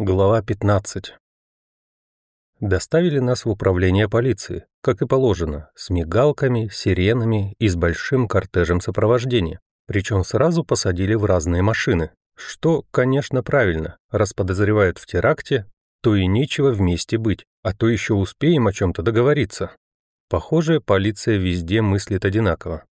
Глава 15. Доставили нас в управление полиции, как и положено, с мигалками, сиренами и с большим кортежем сопровождения. Причем сразу посадили в разные машины. Что, конечно, правильно, раз подозревают в теракте, то и нечего вместе быть, а то еще успеем о чем-то договориться. Похоже, полиция везде мыслит одинаково.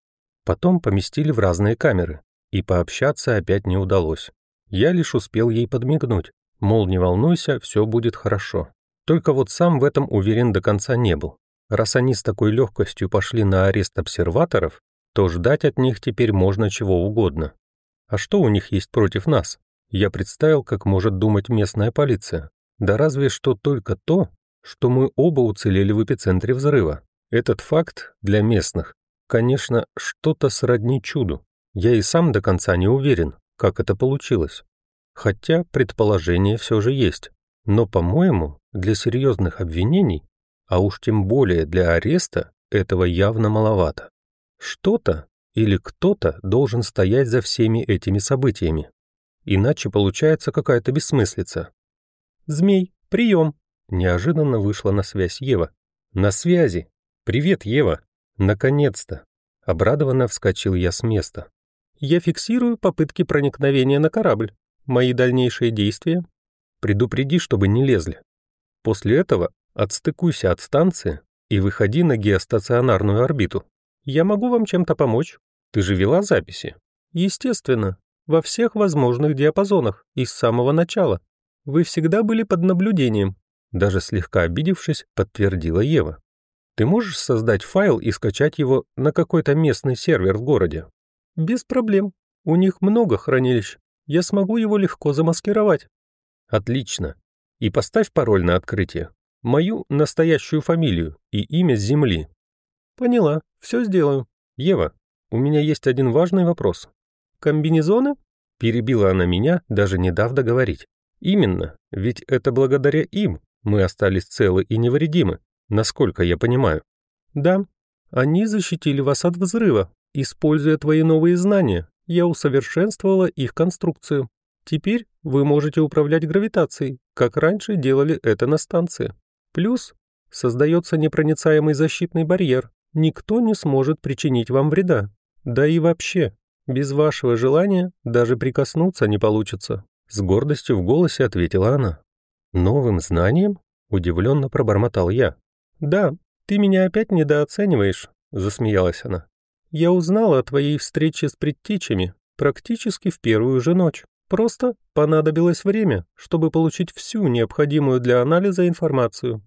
Потом поместили в разные камеры, и пообщаться опять не удалось. Я лишь успел ей подмигнуть, Мол, не волнуйся, все будет хорошо. Только вот сам в этом уверен до конца не был. Раз они с такой легкостью пошли на арест обсерваторов, то ждать от них теперь можно чего угодно. А что у них есть против нас? Я представил, как может думать местная полиция. Да разве что только то, что мы оба уцелели в эпицентре взрыва. Этот факт для местных, конечно, что-то сродни чуду. Я и сам до конца не уверен, как это получилось. Хотя предположение все же есть. Но, по-моему, для серьезных обвинений, а уж тем более для ареста, этого явно маловато. Что-то или кто-то должен стоять за всеми этими событиями. Иначе получается какая-то бессмыслица. «Змей, прием!» Неожиданно вышла на связь Ева. «На связи! Привет, Ева! Наконец-то!» Обрадованно вскочил я с места. «Я фиксирую попытки проникновения на корабль. Мои дальнейшие действия? Предупреди, чтобы не лезли. После этого отстыкуйся от станции и выходи на геостационарную орбиту. Я могу вам чем-то помочь? Ты же вела записи? Естественно, во всех возможных диапазонах и с самого начала. Вы всегда были под наблюдением. Даже слегка обидевшись, подтвердила Ева. Ты можешь создать файл и скачать его на какой-то местный сервер в городе? Без проблем. У них много хранилищ я смогу его легко замаскировать. Отлично. И поставь пароль на открытие. Мою настоящую фамилию и имя с земли. Поняла, все сделаю. Ева, у меня есть один важный вопрос. Комбинезоны? Перебила она меня, даже не дав договорить. Именно, ведь это благодаря им мы остались целы и невредимы, насколько я понимаю. Да, они защитили вас от взрыва, используя твои новые знания, я усовершенствовала их конструкцию. Теперь вы можете управлять гравитацией, как раньше делали это на станции. Плюс создается непроницаемый защитный барьер. Никто не сможет причинить вам вреда. Да и вообще, без вашего желания даже прикоснуться не получится. С гордостью в голосе ответила она. «Новым знанием?» – удивленно пробормотал я. «Да, ты меня опять недооцениваешь», – засмеялась она. Я узнала о твоей встрече с предтечами практически в первую же ночь. Просто понадобилось время, чтобы получить всю необходимую для анализа информацию.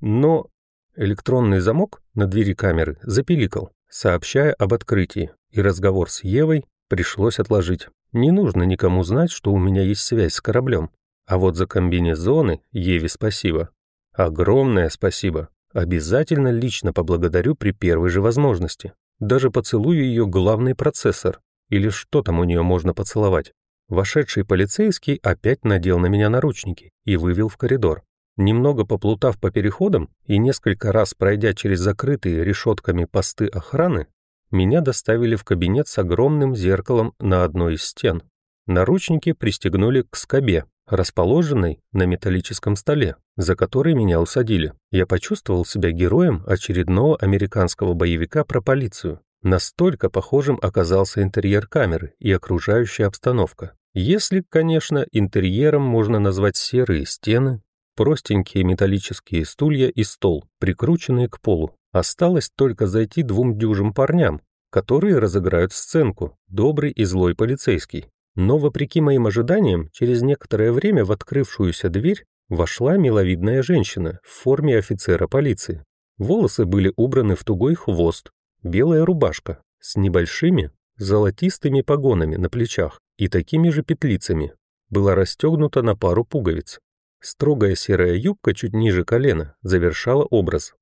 Но электронный замок на двери камеры запиликал, сообщая об открытии, и разговор с Евой пришлось отложить. Не нужно никому знать, что у меня есть связь с кораблем. А вот за комбинезоны Еве спасибо. Огромное спасибо. Обязательно лично поблагодарю при первой же возможности. Даже поцелую ее главный процессор, или что там у нее можно поцеловать. Вошедший полицейский опять надел на меня наручники и вывел в коридор. Немного поплутав по переходам и несколько раз пройдя через закрытые решетками посты охраны, меня доставили в кабинет с огромным зеркалом на одной из стен. Наручники пристегнули к скобе, расположенной на металлическом столе, за который меня усадили. Я почувствовал себя героем очередного американского боевика про полицию. Настолько похожим оказался интерьер камеры и окружающая обстановка. Если, конечно, интерьером можно назвать серые стены, простенькие металлические стулья и стол, прикрученные к полу. Осталось только зайти двум дюжим парням, которые разыграют сценку, добрый и злой полицейский. Но, вопреки моим ожиданиям, через некоторое время в открывшуюся дверь вошла миловидная женщина в форме офицера полиции. Волосы были убраны в тугой хвост, белая рубашка с небольшими золотистыми погонами на плечах и такими же петлицами была расстегнута на пару пуговиц. Строгая серая юбка чуть ниже колена завершала образ.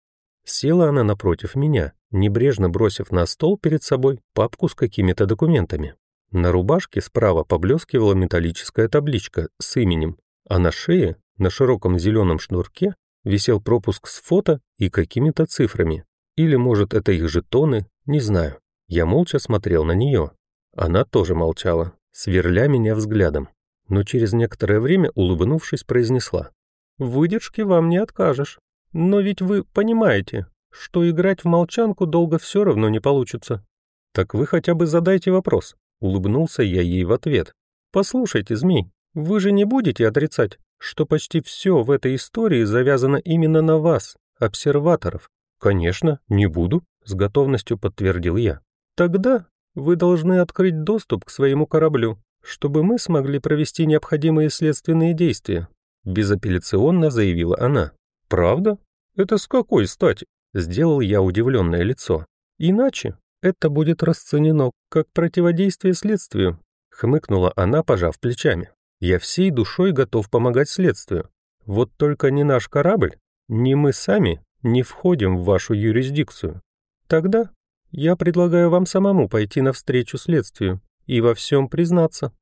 Села она напротив меня, небрежно бросив на стол перед собой папку с какими-то документами. На рубашке справа поблескивала металлическая табличка с именем, а на шее, на широком зеленом шнурке, висел пропуск с фото и какими-то цифрами. Или, может, это их жетоны, не знаю. Я молча смотрел на нее. Она тоже молчала, сверля меня взглядом. но через некоторое время, улыбнувшись, произнесла. «Выдержки вам не откажешь. Но ведь вы понимаете, что играть в молчанку долго все равно не получится. Так вы хотя бы задайте вопрос». Улыбнулся я ей в ответ. «Послушайте, змей, вы же не будете отрицать, что почти все в этой истории завязано именно на вас, обсерваторов?» «Конечно, не буду», — с готовностью подтвердил я. «Тогда вы должны открыть доступ к своему кораблю, чтобы мы смогли провести необходимые следственные действия», безапелляционно заявила она. «Правда? Это с какой стати?» Сделал я удивленное лицо. «Иначе это будет расценено как противодействие следствию», хмыкнула она, пожав плечами. «Я всей душой готов помогать следствию. Вот только ни наш корабль, ни мы сами не входим в вашу юрисдикцию. Тогда я предлагаю вам самому пойти навстречу следствию и во всем признаться.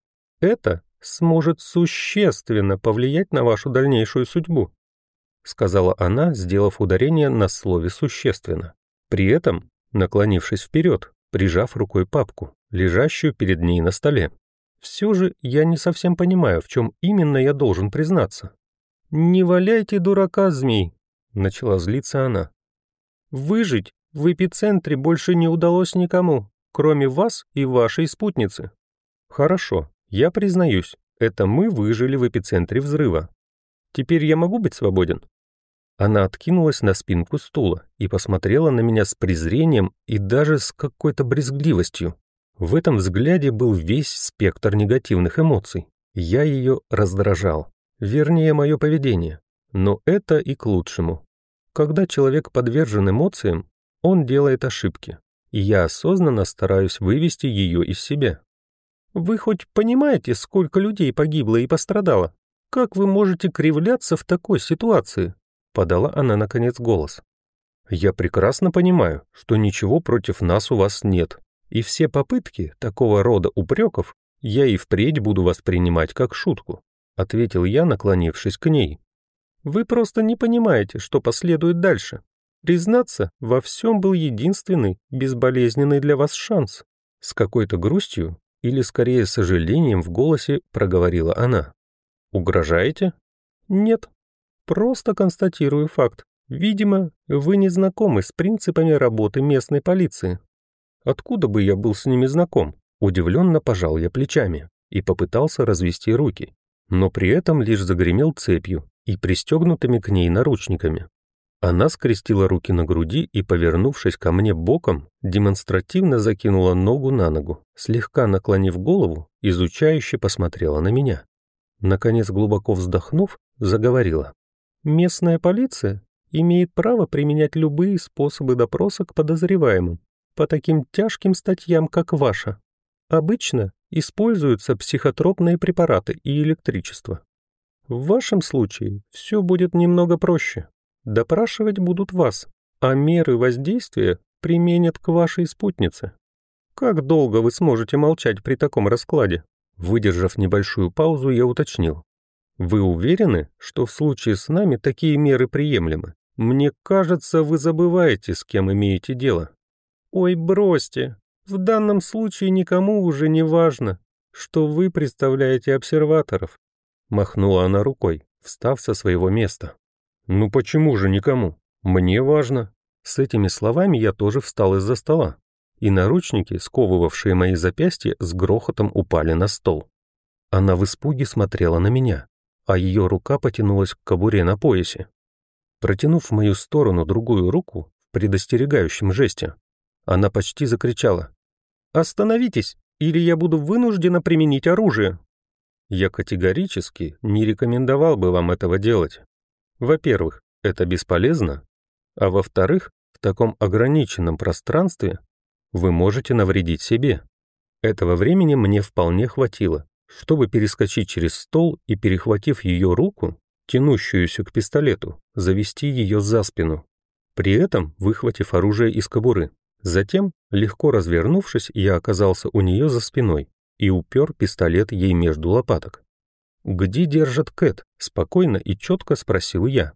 Это сможет существенно повлиять на вашу дальнейшую судьбу», сказала она, сделав ударение на слове «существенно». При этом, наклонившись вперед, прижав рукой папку, лежащую перед ней на столе. «Все же я не совсем понимаю, в чем именно я должен признаться». «Не валяйте дурака, змей», — начала злиться она. «Выжить в эпицентре больше не удалось никому, кроме вас и вашей спутницы. Хорошо, я признаюсь, это мы выжили в эпицентре взрыва. Теперь я могу быть свободен? Она откинулась на спинку стула и посмотрела на меня с презрением и даже с какой-то брезгливостью. В этом взгляде был весь спектр негативных эмоций. Я ее раздражал. Вернее, мое поведение. Но это и к лучшему. Когда человек подвержен эмоциям, он делает ошибки, и я осознанно стараюсь вывести ее из себя. Вы хоть понимаете, сколько людей погибло и пострадало? Как вы можете кривляться в такой ситуации? Подала она, наконец, голос. Я прекрасно понимаю, что ничего против нас у вас нет, и все попытки такого рода упреков я и впредь буду воспринимать как шутку, ответил я, наклонившись к ней. Вы просто не понимаете, что последует дальше. Признаться, во всем был единственный, безболезненный для вас шанс. С какой-то грустью или, скорее, сожалением в голосе проговорила она. «Угрожаете?» «Нет. Просто констатирую факт. Видимо, вы не знакомы с принципами работы местной полиции». «Откуда бы я был с ними знаком?» Удивленно пожал я плечами и попытался развести руки, но при этом лишь загремел цепью и пристегнутыми к ней наручниками. Она скрестила руки на груди и, повернувшись ко мне боком, демонстративно закинула ногу на ногу, слегка наклонив голову, изучающе посмотрела на меня. Наконец, глубоко вздохнув, заговорила. «Местная полиция имеет право применять любые способы допроса к подозреваемым по таким тяжким статьям, как ваша. Обычно используются психотропные препараты и электричество. В вашем случае все будет немного проще. Допрашивать будут вас, а меры воздействия применят к вашей спутнице. Как долго вы сможете молчать при таком раскладе? Выдержав небольшую паузу, я уточнил. Вы уверены, что в случае с нами такие меры приемлемы? Мне кажется, вы забываете, с кем имеете дело. Ой, бросьте. В данном случае никому уже не важно, что вы представляете обсерваторов. Махнула она рукой, встав со своего места. «Ну почему же никому? Мне важно». С этими словами я тоже встал из-за стола, и наручники, сковывавшие мои запястья, с грохотом упали на стол. Она в испуге смотрела на меня, а ее рука потянулась к кобуре на поясе. Протянув в мою сторону другую руку в предостерегающем жесте, она почти закричала. «Остановитесь, или я буду вынуждена применить оружие!» Я категорически не рекомендовал бы вам этого делать. Во-первых, это бесполезно, а во-вторых, в таком ограниченном пространстве вы можете навредить себе. Этого времени мне вполне хватило, чтобы перескочить через стол и, перехватив ее руку, тянущуюся к пистолету, завести ее за спину, при этом выхватив оружие из кобуры. Затем, легко развернувшись, я оказался у нее за спиной и упер пистолет ей между лопаток. «Где держат Кэт?» — спокойно и четко спросил я.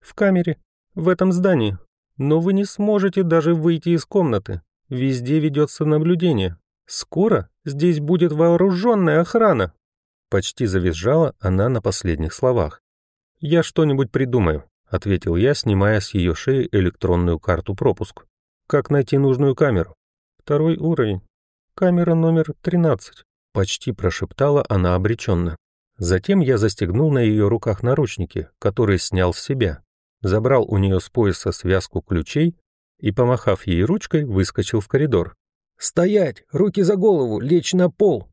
«В камере. В этом здании. Но вы не сможете даже выйти из комнаты. Везде ведется наблюдение. Скоро здесь будет вооруженная охрана». Почти завизжала она на последних словах. «Я что-нибудь придумаю», — ответил я, снимая с ее шеи электронную карту пропуск. «Как найти нужную камеру?» «Второй уровень. Камера номер 13», — почти прошептала она обреченно. Затем я застегнул на ее руках наручники, которые снял с себя, забрал у нее с пояса связку ключей и, помахав ей ручкой, выскочил в коридор. «Стоять! Руки за голову! Лечь на пол!»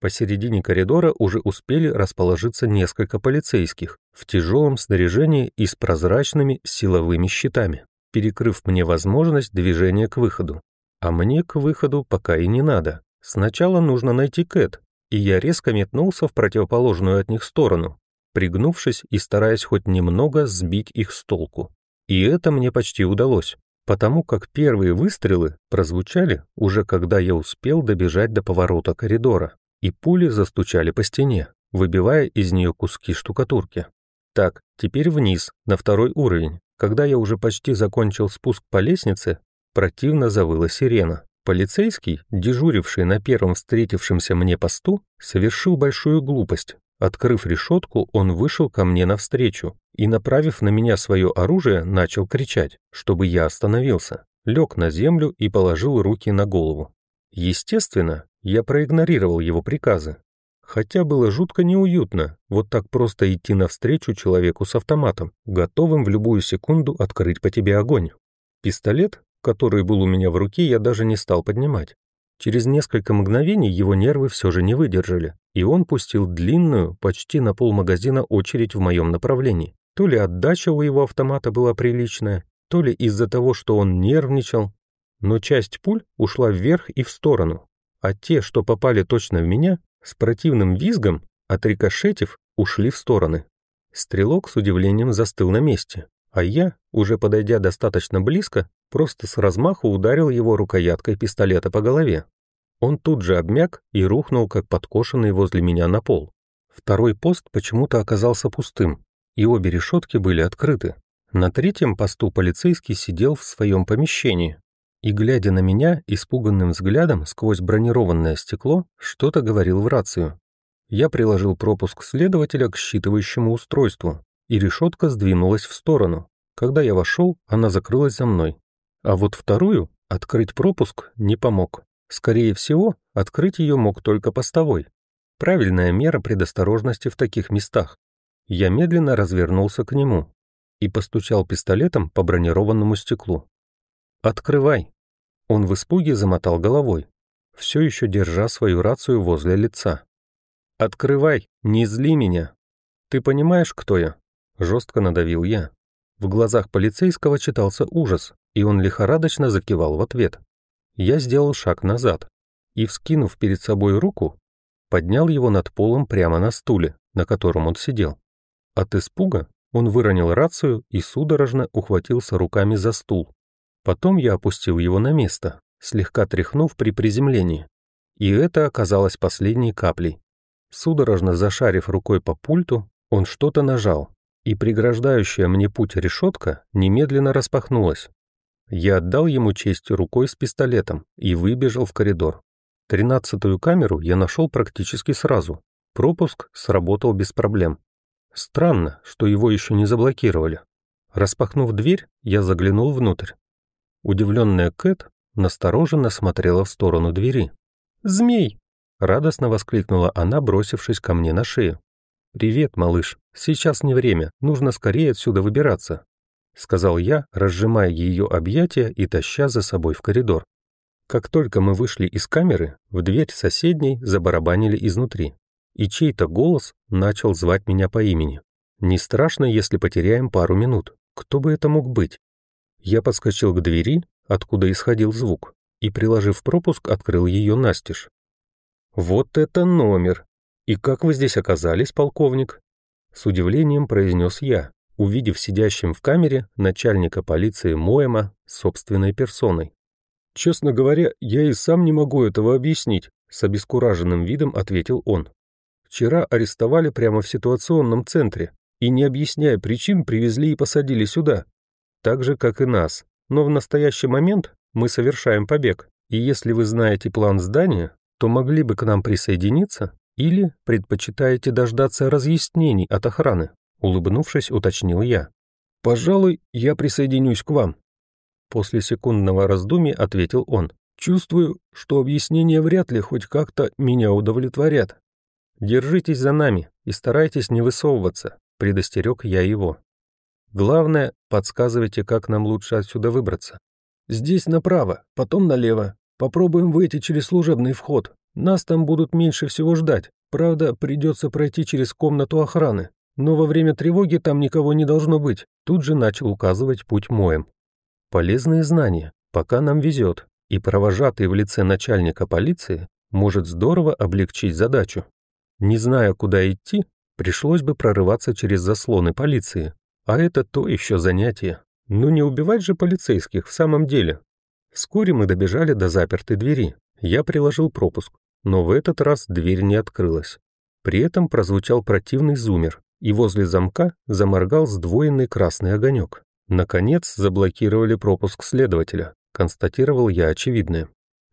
Посередине коридора уже успели расположиться несколько полицейских в тяжелом снаряжении и с прозрачными силовыми щитами, перекрыв мне возможность движения к выходу. А мне к выходу пока и не надо. Сначала нужно найти Кэт, и я резко метнулся в противоположную от них сторону, пригнувшись и стараясь хоть немного сбить их с толку. И это мне почти удалось потому как первые выстрелы прозвучали уже когда я успел добежать до поворота коридора, и пули застучали по стене, выбивая из нее куски штукатурки. Так, теперь вниз, на второй уровень. Когда я уже почти закончил спуск по лестнице, противно завыла сирена. Полицейский, дежуривший на первом встретившемся мне посту, совершил большую глупость, Открыв решетку, он вышел ко мне навстречу и, направив на меня свое оружие, начал кричать, чтобы я остановился, лег на землю и положил руки на голову. Естественно, я проигнорировал его приказы, хотя было жутко неуютно вот так просто идти навстречу человеку с автоматом, готовым в любую секунду открыть по тебе огонь. Пистолет, который был у меня в руке, я даже не стал поднимать. Через несколько мгновений его нервы все же не выдержали, и он пустил длинную, почти на полмагазина очередь в моем направлении. То ли отдача у его автомата была приличная, то ли из-за того, что он нервничал, но часть пуль ушла вверх и в сторону, а те, что попали точно в меня, с противным визгом, отрикошетив, ушли в стороны. Стрелок с удивлением застыл на месте, а я, уже подойдя достаточно близко, просто с размаху ударил его рукояткой пистолета по голове. Он тут же обмяк и рухнул, как подкошенный возле меня на пол. Второй пост почему-то оказался пустым, и обе решетки были открыты. На третьем посту полицейский сидел в своем помещении и, глядя на меня, испуганным взглядом сквозь бронированное стекло, что-то говорил в рацию. Я приложил пропуск следователя к считывающему устройству, и решетка сдвинулась в сторону. Когда я вошел, она закрылась за мной. А вот вторую открыть пропуск не помог. Скорее всего, открыть ее мог только постовой. Правильная мера предосторожности в таких местах. Я медленно развернулся к нему и постучал пистолетом по бронированному стеклу. «Открывай!» Он в испуге замотал головой, все еще держа свою рацию возле лица. «Открывай! Не зли меня! Ты понимаешь, кто я?» Жестко надавил я. В глазах полицейского читался ужас, и он лихорадочно закивал в ответ. Я сделал шаг назад и, вскинув перед собой руку, поднял его над полом прямо на стуле, на котором он сидел. От испуга он выронил рацию и судорожно ухватился руками за стул. Потом я опустил его на место, слегка тряхнув при приземлении. И это оказалось последней каплей. Судорожно зашарив рукой по пульту, он что-то нажал, и преграждающая мне путь решетка немедленно распахнулась. Я отдал ему честь рукой с пистолетом и выбежал в коридор. Тринадцатую камеру я нашел практически сразу. Пропуск сработал без проблем. Странно, что его еще не заблокировали. Распахнув дверь, я заглянул внутрь. Удивленная Кэт настороженно смотрела в сторону двери. «Змей!» — радостно воскликнула она, бросившись ко мне на шею. «Привет, малыш. Сейчас не время, нужно скорее отсюда выбираться», — сказал я, разжимая ее объятия и таща за собой в коридор. Как только мы вышли из камеры, в дверь соседней забарабанили изнутри, и чей-то голос начал звать меня по имени. «Не страшно, если потеряем пару минут. Кто бы это мог быть?» Я подскочил к двери, откуда исходил звук, и, приложив пропуск, открыл ее настежь. «Вот это номер!» «И как вы здесь оказались, полковник?» С удивлением произнес я, увидев сидящим в камере начальника полиции Моэма собственной персоной. «Честно говоря, я и сам не могу этого объяснить», с обескураженным видом ответил он. «Вчера арестовали прямо в ситуационном центре и, не объясняя причин, привезли и посадили сюда. Так же, как и нас. Но в настоящий момент мы совершаем побег. И если вы знаете план здания, то могли бы к нам присоединиться Или предпочитаете дождаться разъяснений от охраны?» Улыбнувшись, уточнил я. «Пожалуй, я присоединюсь к вам». После секундного раздумья ответил он. «Чувствую, что объяснения вряд ли хоть как-то меня удовлетворят». «Держитесь за нами и старайтесь не высовываться», — предостерег я его. «Главное, подсказывайте, как нам лучше отсюда выбраться». «Здесь направо, потом налево. Попробуем выйти через служебный вход. Нас там будут меньше всего ждать. Правда, придется пройти через комнату охраны. Но во время тревоги там никого не должно быть. Тут же начал указывать путь моем. Полезные знания, пока нам везет. И провожатый в лице начальника полиции может здорово облегчить задачу. Не зная, куда идти, пришлось бы прорываться через заслоны полиции. А это то еще занятие. Ну не убивать же полицейских в самом деле. Вскоре мы добежали до запертой двери. Я приложил пропуск но в этот раз дверь не открылась. При этом прозвучал противный зумер, и возле замка заморгал сдвоенный красный огонек. Наконец заблокировали пропуск следователя, констатировал я очевидное.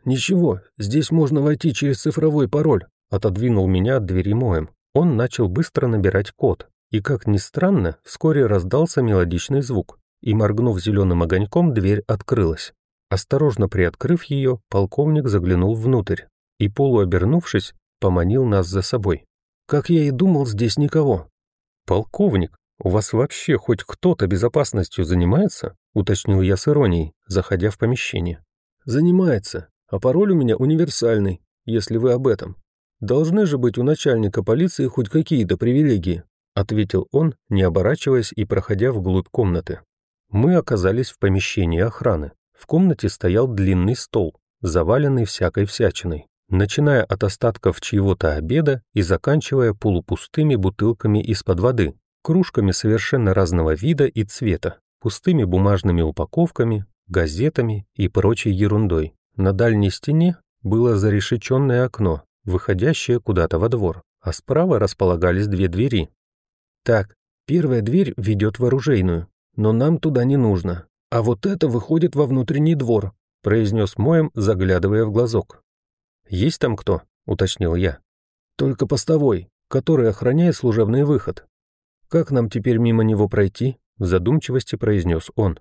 «Ничего, здесь можно войти через цифровой пароль», отодвинул меня от двери моем. Он начал быстро набирать код, и, как ни странно, вскоре раздался мелодичный звук, и, моргнув зеленым огоньком, дверь открылась. Осторожно приоткрыв ее, полковник заглянул внутрь, и, полуобернувшись, поманил нас за собой. «Как я и думал, здесь никого». «Полковник, у вас вообще хоть кто-то безопасностью занимается?» — уточнил я с иронией, заходя в помещение. «Занимается, а пароль у меня универсальный, если вы об этом. Должны же быть у начальника полиции хоть какие-то привилегии», — ответил он, не оборачиваясь и проходя вглубь комнаты. Мы оказались в помещении охраны. В комнате стоял длинный стол, заваленный всякой всячиной начиная от остатков чьего-то обеда и заканчивая полупустыми бутылками из-под воды, кружками совершенно разного вида и цвета, пустыми бумажными упаковками, газетами и прочей ерундой. На дальней стене было зарешеченное окно, выходящее куда-то во двор, а справа располагались две двери. Так, первая дверь ведет в оружейную, но нам туда не нужно, а вот это выходит во внутренний двор, произнес Моем, заглядывая в глазок. «Есть там кто?» — уточнил я. «Только постовой, который охраняет служебный выход. Как нам теперь мимо него пройти?» — в задумчивости произнес он.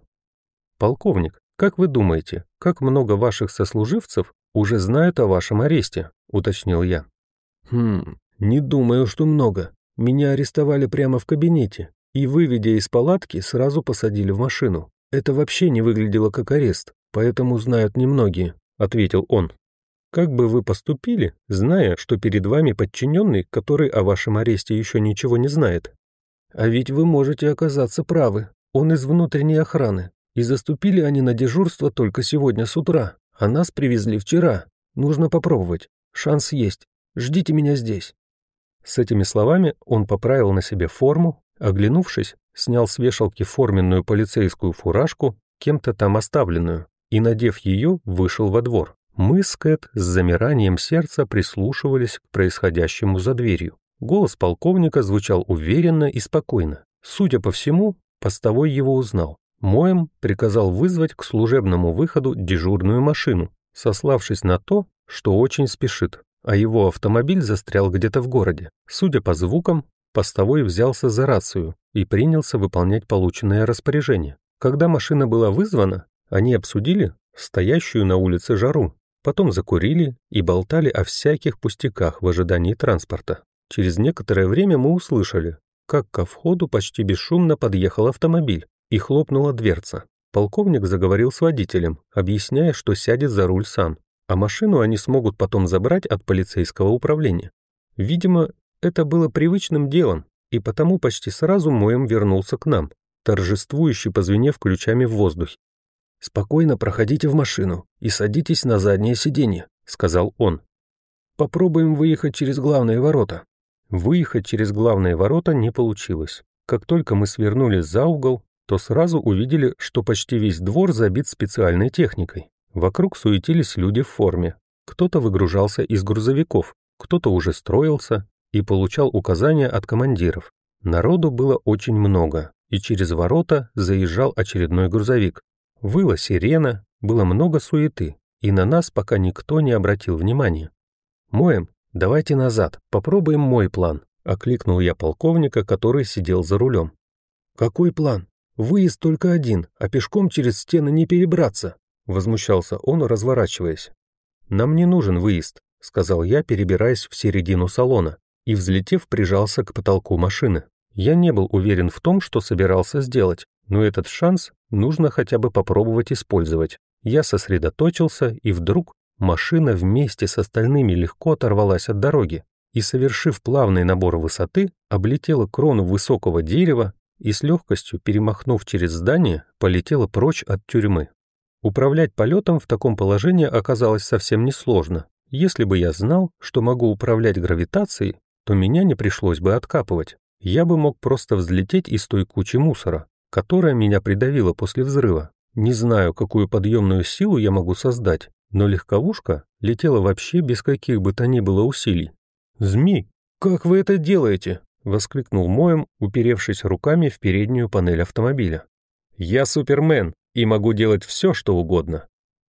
«Полковник, как вы думаете, как много ваших сослуживцев уже знают о вашем аресте?» — уточнил я. «Хм, не думаю, что много. Меня арестовали прямо в кабинете и, выведя из палатки, сразу посадили в машину. Это вообще не выглядело как арест, поэтому знают немногие», — ответил он. Как бы вы поступили, зная, что перед вами подчиненный, который о вашем аресте еще ничего не знает? А ведь вы можете оказаться правы. Он из внутренней охраны. И заступили они на дежурство только сегодня с утра, а нас привезли вчера. Нужно попробовать. Шанс есть. Ждите меня здесь». С этими словами он поправил на себе форму, оглянувшись, снял с вешалки форменную полицейскую фуражку, кем-то там оставленную, и, надев ее, вышел во двор. Мы с Кэт с замиранием сердца прислушивались к происходящему за дверью. Голос полковника звучал уверенно и спокойно. Судя по всему, постовой его узнал. Моем приказал вызвать к служебному выходу дежурную машину, сославшись на то, что очень спешит, а его автомобиль застрял где-то в городе. Судя по звукам, постовой взялся за рацию и принялся выполнять полученное распоряжение. Когда машина была вызвана, они обсудили стоящую на улице жару Потом закурили и болтали о всяких пустяках в ожидании транспорта. Через некоторое время мы услышали, как ко входу почти бесшумно подъехал автомобиль и хлопнула дверца. Полковник заговорил с водителем, объясняя, что сядет за руль сам, а машину они смогут потом забрать от полицейского управления. Видимо, это было привычным делом, и потому почти сразу Моем вернулся к нам, торжествующе позвенев ключами в воздухе. «Спокойно проходите в машину и садитесь на заднее сиденье», — сказал он. «Попробуем выехать через главные ворота». Выехать через главные ворота не получилось. Как только мы свернули за угол, то сразу увидели, что почти весь двор забит специальной техникой. Вокруг суетились люди в форме. Кто-то выгружался из грузовиков, кто-то уже строился и получал указания от командиров. Народу было очень много, и через ворота заезжал очередной грузовик. Выла сирена, было много суеты, и на нас пока никто не обратил внимания. «Моем, «Давайте назад, попробуем мой план», — окликнул я полковника, который сидел за рулем. «Какой план? Выезд только один, а пешком через стены не перебраться», — возмущался он, разворачиваясь. «Нам не нужен выезд», — сказал я, перебираясь в середину салона, и, взлетев, прижался к потолку машины. Я не был уверен в том, что собирался сделать, но этот шанс нужно хотя бы попробовать использовать. Я сосредоточился, и вдруг машина вместе с остальными легко оторвалась от дороги и, совершив плавный набор высоты, облетела крону высокого дерева и с легкостью, перемахнув через здание, полетела прочь от тюрьмы. Управлять полетом в таком положении оказалось совсем несложно. Если бы я знал, что могу управлять гравитацией, то меня не пришлось бы откапывать. Я бы мог просто взлететь из той кучи мусора, которая меня придавила после взрыва. Не знаю, какую подъемную силу я могу создать, но легковушка летела вообще без каких бы то ни было усилий. «Змей, как вы это делаете?» — воскликнул Моем, уперевшись руками в переднюю панель автомобиля. «Я Супермен и могу делать все, что угодно».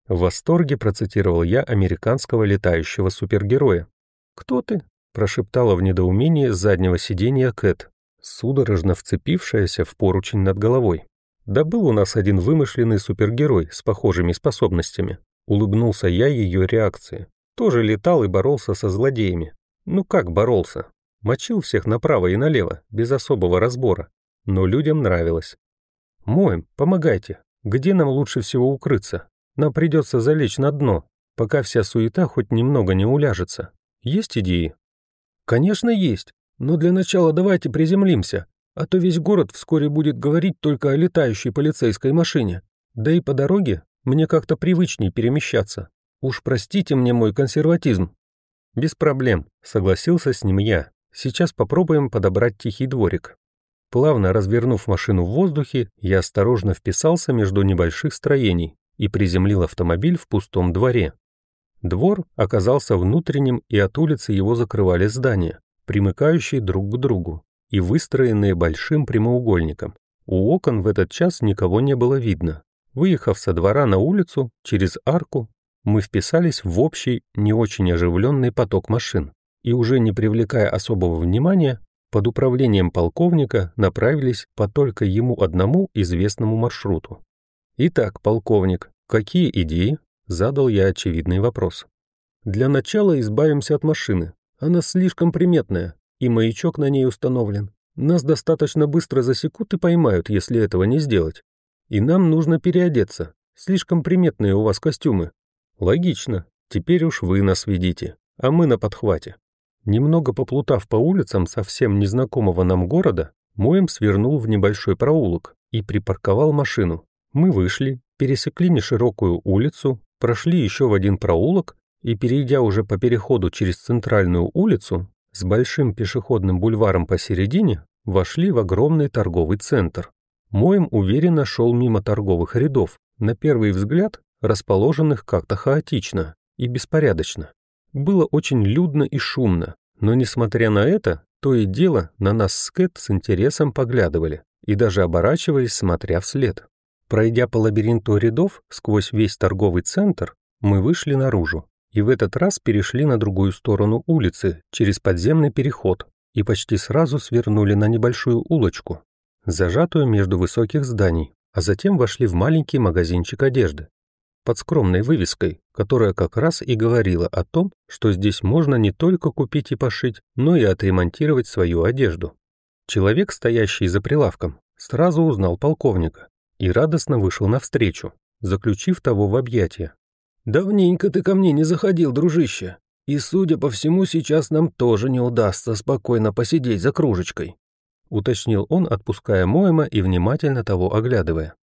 В восторге процитировал я американского летающего супергероя. «Кто ты?» — прошептала в недоумении с заднего сиденья Кэт, судорожно вцепившаяся в поручень над головой. «Да был у нас один вымышленный супергерой с похожими способностями». Улыбнулся я ее реакции. Тоже летал и боролся со злодеями. Ну как боролся? Мочил всех направо и налево, без особого разбора. Но людям нравилось. «Моем, помогайте. Где нам лучше всего укрыться? Нам придется залечь на дно, пока вся суета хоть немного не уляжется. Есть идеи?» «Конечно есть. Но для начала давайте приземлимся, а то весь город вскоре будет говорить только о летающей полицейской машине. Да и по дороге мне как-то привычнее перемещаться. Уж простите мне мой консерватизм». «Без проблем», — согласился с ним я. Сейчас попробуем подобрать тихий дворик. Плавно развернув машину в воздухе, я осторожно вписался между небольших строений и приземлил автомобиль в пустом дворе. Двор оказался внутренним, и от улицы его закрывали здания, примыкающие друг к другу и выстроенные большим прямоугольником. У окон в этот час никого не было видно. Выехав со двора на улицу, через арку, мы вписались в общий, не очень оживленный поток машин и уже не привлекая особого внимания, под управлением полковника направились по только ему одному известному маршруту. «Итак, полковник, какие идеи?» – задал я очевидный вопрос. «Для начала избавимся от машины. Она слишком приметная, и маячок на ней установлен. Нас достаточно быстро засекут и поймают, если этого не сделать. И нам нужно переодеться. Слишком приметные у вас костюмы». «Логично. Теперь уж вы нас ведите, а мы на подхвате». Немного поплутав по улицам совсем незнакомого нам города, Моем свернул в небольшой проулок и припарковал машину. Мы вышли, пересекли неширокую улицу, прошли еще в один проулок и, перейдя уже по переходу через центральную улицу, с большим пешеходным бульваром посередине, вошли в огромный торговый центр. Моем уверенно шел мимо торговых рядов, на первый взгляд расположенных как-то хаотично и беспорядочно. Было очень людно и шумно, но, несмотря на это, то и дело на нас с Кэт с интересом поглядывали и даже оборачивались, смотря вслед. Пройдя по лабиринту рядов сквозь весь торговый центр, мы вышли наружу и в этот раз перешли на другую сторону улицы через подземный переход и почти сразу свернули на небольшую улочку, зажатую между высоких зданий, а затем вошли в маленький магазинчик одежды под скромной вывеской, которая как раз и говорила о том, что здесь можно не только купить и пошить, но и отремонтировать свою одежду. Человек, стоящий за прилавком, сразу узнал полковника и радостно вышел навстречу, заключив того в объятия. «Давненько ты ко мне не заходил, дружище, и, судя по всему, сейчас нам тоже не удастся спокойно посидеть за кружечкой», уточнил он, отпуская Моэма и внимательно того оглядывая.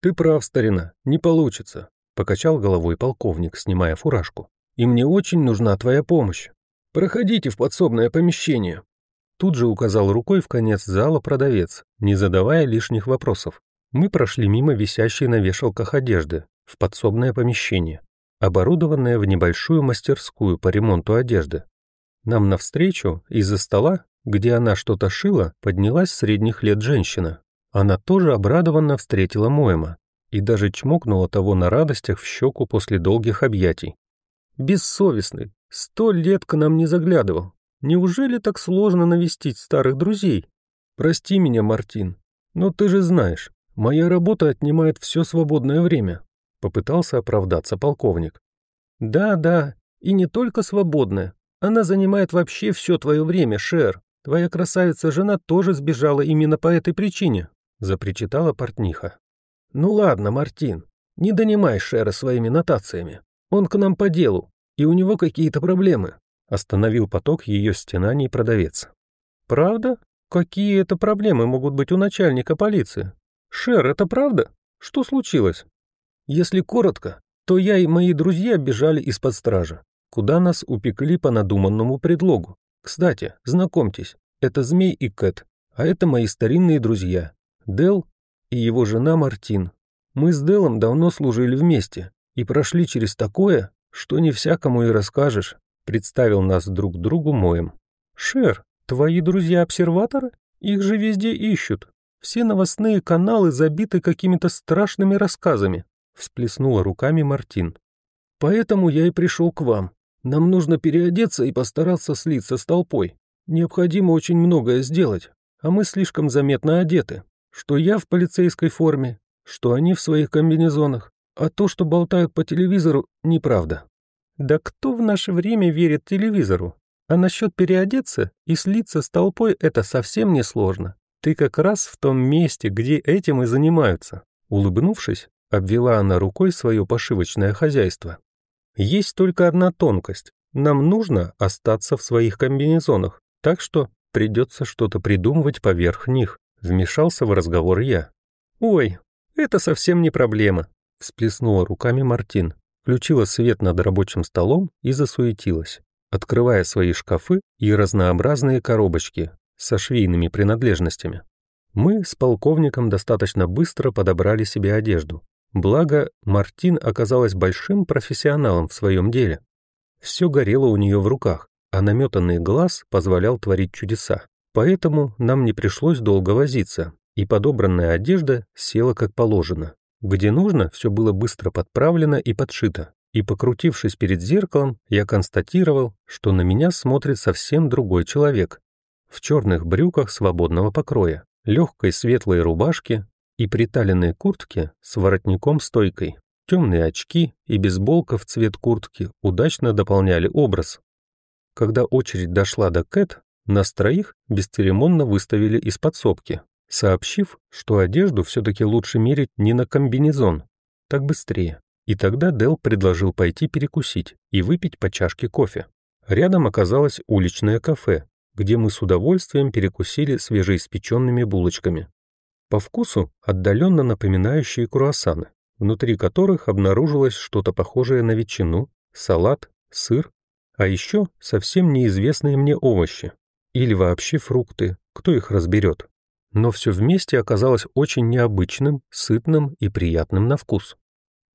«Ты прав, старина, не получится. Покачал головой полковник, снимая фуражку. «И мне очень нужна твоя помощь. Проходите в подсобное помещение». Тут же указал рукой в конец зала продавец, не задавая лишних вопросов. Мы прошли мимо висящей на вешалках одежды, в подсобное помещение, оборудованное в небольшую мастерскую по ремонту одежды. Нам навстречу из-за стола, где она что-то шила, поднялась средних лет женщина. Она тоже обрадованно встретила Моэма, и даже чмокнула того на радостях в щеку после долгих объятий. «Бессовестный! Сто лет к нам не заглядывал. Неужели так сложно навестить старых друзей? Прости меня, Мартин, но ты же знаешь, моя работа отнимает все свободное время. Попытался оправдаться полковник. Да, да, и не только свободное. Она занимает вообще все твое время, Шер. Твоя красавица-жена тоже сбежала именно по этой причине, запричитала портниха. Ну ладно, Мартин, не донимай Шера своими нотациями. Он к нам по делу, и у него какие-то проблемы. Остановил поток ее стенаний продавец. Правда? Какие это проблемы могут быть у начальника полиции? Шер, это правда? Что случилось? Если коротко, то я и мои друзья бежали из-под стражи, куда нас упекли по надуманному предлогу. Кстати, знакомьтесь, это Змей и Кэт, а это мои старинные друзья, Дел и его жена Мартин. Мы с Делом давно служили вместе и прошли через такое, что не всякому и расскажешь, представил нас друг другу моем. Шер, твои друзья-обсерваторы? Их же везде ищут. Все новостные каналы забиты какими-то страшными рассказами, всплеснула руками Мартин. Поэтому я и пришел к вам. Нам нужно переодеться и постараться слиться с толпой. Необходимо очень многое сделать, а мы слишком заметно одеты. Что я в полицейской форме, что они в своих комбинезонах, а то, что болтают по телевизору, неправда. Да кто в наше время верит телевизору? А насчет переодеться и слиться с толпой это совсем не сложно. Ты как раз в том месте, где этим и занимаются. Улыбнувшись, обвела она рукой свое пошивочное хозяйство. Есть только одна тонкость. Нам нужно остаться в своих комбинезонах, так что придется что-то придумывать поверх них. Вмешался в разговор я. Ой, это совсем не проблема. Всплеснула руками Мартин, включила свет над рабочим столом и засуетилась, открывая свои шкафы и разнообразные коробочки со швейными принадлежностями. Мы с полковником достаточно быстро подобрали себе одежду, Благо, Мартин оказалась большим профессионалом в своем деле. Все горело у нее в руках, а наметанный глаз позволял творить чудеса. Поэтому нам не пришлось долго возиться, и подобранная одежда села как положено. Где нужно, все было быстро подправлено и подшито. И покрутившись перед зеркалом, я констатировал, что на меня смотрит совсем другой человек. В черных брюках свободного покроя, легкой светлой рубашке и приталенной куртке с воротником-стойкой. Темные очки и бейсболка в цвет куртки удачно дополняли образ. Когда очередь дошла до Кэт, нас троих бесцеремонно выставили из подсобки, сообщив, что одежду все-таки лучше мерить не на комбинезон, так быстрее. И тогда Дел предложил пойти перекусить и выпить по чашке кофе. Рядом оказалось уличное кафе, где мы с удовольствием перекусили свежеиспеченными булочками по вкусу отдаленно напоминающие круассаны, внутри которых обнаружилось что-то похожее на ветчину, салат, сыр, а еще совсем неизвестные мне овощи или вообще фрукты, кто их разберет. Но все вместе оказалось очень необычным, сытным и приятным на вкус.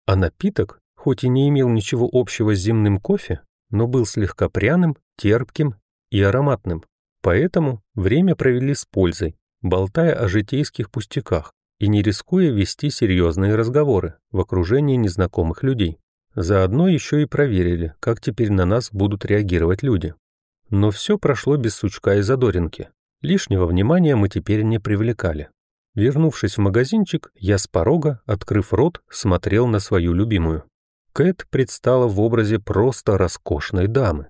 А напиток, хоть и не имел ничего общего с земным кофе, но был слегка пряным, терпким и ароматным, поэтому время провели с пользой, болтая о житейских пустяках и не рискуя вести серьезные разговоры в окружении незнакомых людей. Заодно еще и проверили, как теперь на нас будут реагировать люди. Но все прошло без сучка и задоринки. Лишнего внимания мы теперь не привлекали. Вернувшись в магазинчик, я с порога, открыв рот, смотрел на свою любимую. Кэт предстала в образе просто роскошной дамы.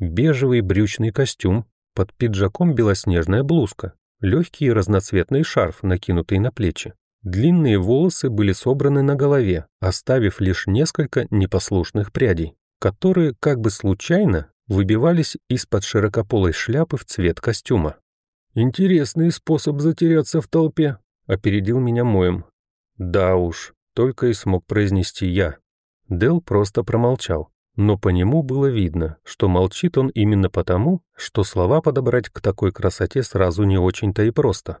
Бежевый брючный костюм, под пиджаком белоснежная блузка, легкий разноцветный шарф, накинутый на плечи. Длинные волосы были собраны на голове, оставив лишь несколько непослушных прядей, которые как бы случайно выбивались из-под широкополой шляпы в цвет костюма. «Интересный способ затеряться в толпе», — опередил меня моем. «Да уж», — только и смог произнести я. Дел просто промолчал но по нему было видно, что молчит он именно потому, что слова подобрать к такой красоте сразу не очень-то и просто.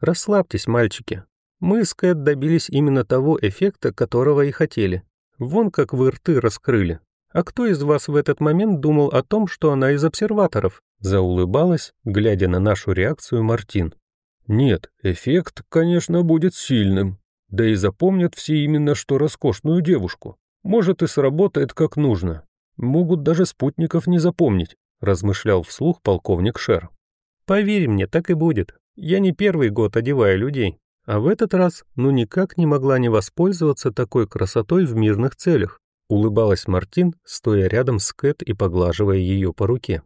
«Расслабьтесь, мальчики. Мы с Кэт добились именно того эффекта, которого и хотели. Вон как вы рты раскрыли. А кто из вас в этот момент думал о том, что она из обсерваторов?» Заулыбалась, глядя на нашу реакцию Мартин. «Нет, эффект, конечно, будет сильным. Да и запомнят все именно что роскошную девушку. Может, и сработает как нужно. Могут даже спутников не запомнить, размышлял вслух полковник Шер. Поверь мне, так и будет. Я не первый год одеваю людей. А в этот раз ну никак не могла не воспользоваться такой красотой в мирных целях. Улыбалась Мартин, стоя рядом с Кэт и поглаживая ее по руке.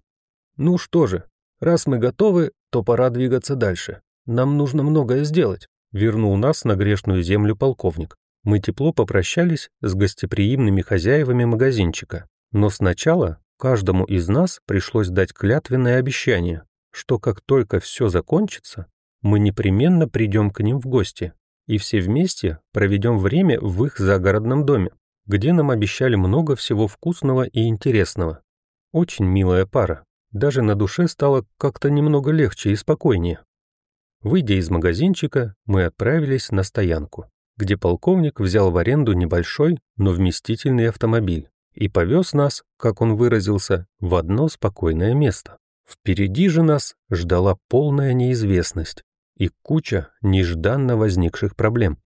«Ну что же, раз мы готовы, то пора двигаться дальше. Нам нужно многое сделать», — вернул нас на грешную землю полковник. Мы тепло попрощались с гостеприимными хозяевами магазинчика. Но сначала каждому из нас пришлось дать клятвенное обещание, что как только все закончится, мы непременно придем к ним в гости и все вместе проведем время в их загородном доме, где нам обещали много всего вкусного и интересного. Очень милая пара. Даже на душе стало как-то немного легче и спокойнее. Выйдя из магазинчика, мы отправились на стоянку, где полковник взял в аренду небольшой, но вместительный автомобиль и повез нас, как он выразился, в одно спокойное место. Впереди же нас ждала полная неизвестность и куча нежданно возникших проблем.